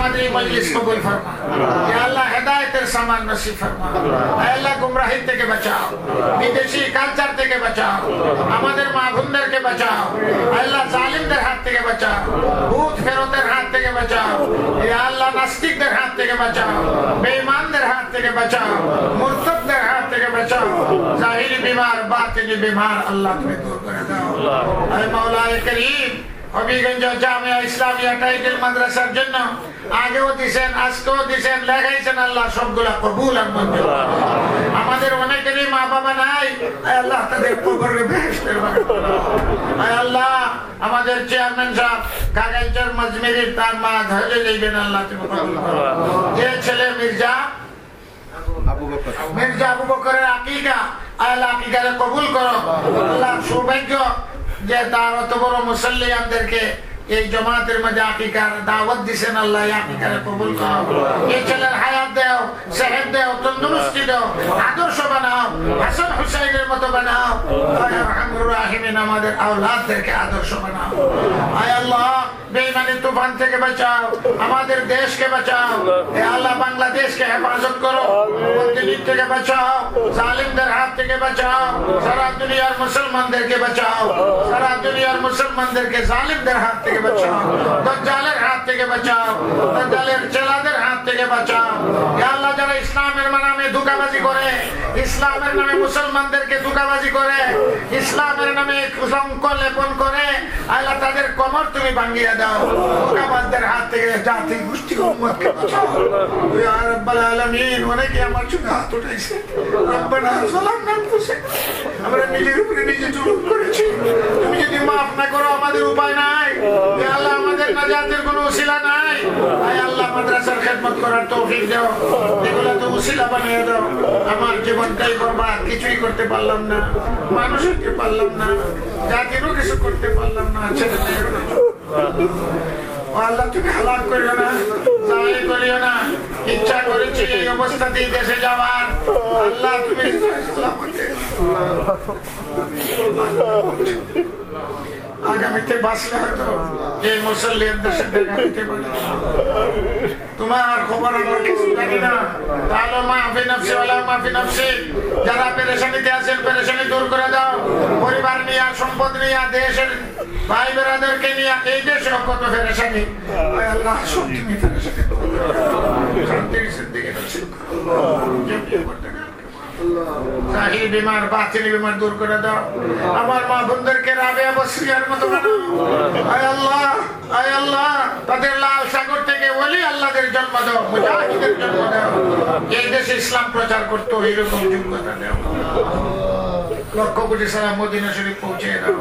আমাদের এই মজলিস কবুল ফরমা ইয়া আল্লাহ হেদায়েতের সামান নসিব ফরমা আয় আল্লাহ গুমরাহি থেকে বাঁচাও বিদেশি কালচার থেকে বাঁচাও আমাদের মা বোনদেরকে বাঁচাও আয় আল্লাহ জালিমদের হাত থেকে বাঁচাও ভূত ফেরতের হাত থেকে বাঁচাও ইয়া আল্লাহ নাস্তিকদের হাত থেকে বাঁচাও বেঈমানদের হাত থেকে বাঁচাও মুরতাদদের হাত থেকে বাঁচাও জাহিরি বিমার বাতিনি বিমার আল্লাহ তুমি দূর করে দাও আয় মাওলায়ে করিম হবিগঞ্জ জামিয়া ইসলামিয়া টাইটেল মাদ্রাসার জন্য আগেও দিছেন আজকেও দিছেন লেখাইছেন আল্লাহ সবগুলা কবুল আমাদের অনেকেরই মা বাবা নাই আল্লাহ তাদের কবরে আল্লাহ আমাদের চেয়ারম্যান সাহেব কাগাইচার মজমিরির তার মা ধরে যাইবেন আল্লাহ। যে ছেলে মির্জা মির্জা আবু বকরের আকিকা আল্লাহ আকিকারে কবুল করো। আল্লাহ সৌভাগ্য যে তার অত বড় মুসল্লিয়ানদেরকে এই জমাতের মধ্যে আকিকার দাওয়াত দিছেন আল্লাহ আকিকারে কবুল করো এই ছেলের হায়াত দেও সেহেদ দেও তন্দুরুস্তি দেও আদর্শ বানাও হাসান হুসাইনের মতো বানাও আমাদের আওলাদদেরকে আদর্শ বানাও আয় আল্লাহ বেঈমানি তুফান থেকে বাঁচাও, আমাদের দেশকে বাঁচাও আল্লাহ বাংলাদেশকে হেফাজত করো থেকে বাঁচাও, জালিমদের হাত থেকে বাঁচাও, সারা দুনিয়ার মুসলমানদেরকে বাঁচাও, সারা দুনিয়ার মুসলমানদেরকে জালিমদের হাত থেকে বাঁচাও, দজ্জালের হাত থেকে বাঁচাও, দজ্জালের চেলাদের হাত থেকে বাঁচাও। আল্লাহ, যারা ইসলামের নামে ধোকাবাজি করে, ইসলামের নামে মুসলমানদেরকে ধোকাবাজি করে, ইসলামের নামে কুসঙ্ক লেপন করে, আল্লাহ তাদের কমর তুমি ভাঙ্গিয়ে দাও। ধোকাবাজদের হাত থেকে জাতি গোষ্ঠী আমার আমাদের আমাদের কোনো উসিলা নাই। আল্লাহ, মাদ্রাসার খেদমত করার তৌফিক দাও। এগুলো তো উসিলা বানিয়ে দাও। আমার জীবনটাই বরবাদ, কিছুই করতে পারলাম না। মানুষ পারলাম না। জাতিরও কিছু করতে পারলাম না ছেলে আল্লাহ, তুমি হালাক করিও না জাহির করিও না। ইচ্ছা করেছি এই অবস্থাতেই দেশে যাওয়ার। আল্লাহ, তুমি আগামীতে বাঁচলে হয়তো এই তোমার খবর জানি না। তাহলে যারা পেরেশানিতে পেরেশানি দূর করে দাও। পরিবার নিয়ে, সম্পদ নিয়ে, দেশের ভাই বেড়াদেরকে নিয়ে। শান্তির। জাহির বিমার বাতিল বিমার দূর করে দাও। আমার মা বোনদেরকে রাবেয়া বসরিয়ার মতো আয় আল্লাহ আয় আল্লাহ, তাদের লাল সাগর থেকে ওলি আল্লাহদের জন্ম দাও, মুজাহিদের জন্ম দাও। এই দেশে ইসলাম প্রচার করতো এরকম যোগ্যতা দাও লক্ষ কোটি সারা মদিনা শরীফ পৌঁছে দাও।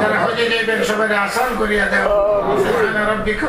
যারা হজে যাইবেন সবাই আসান করিয়া দাও। সুবহানা রাব্বিকা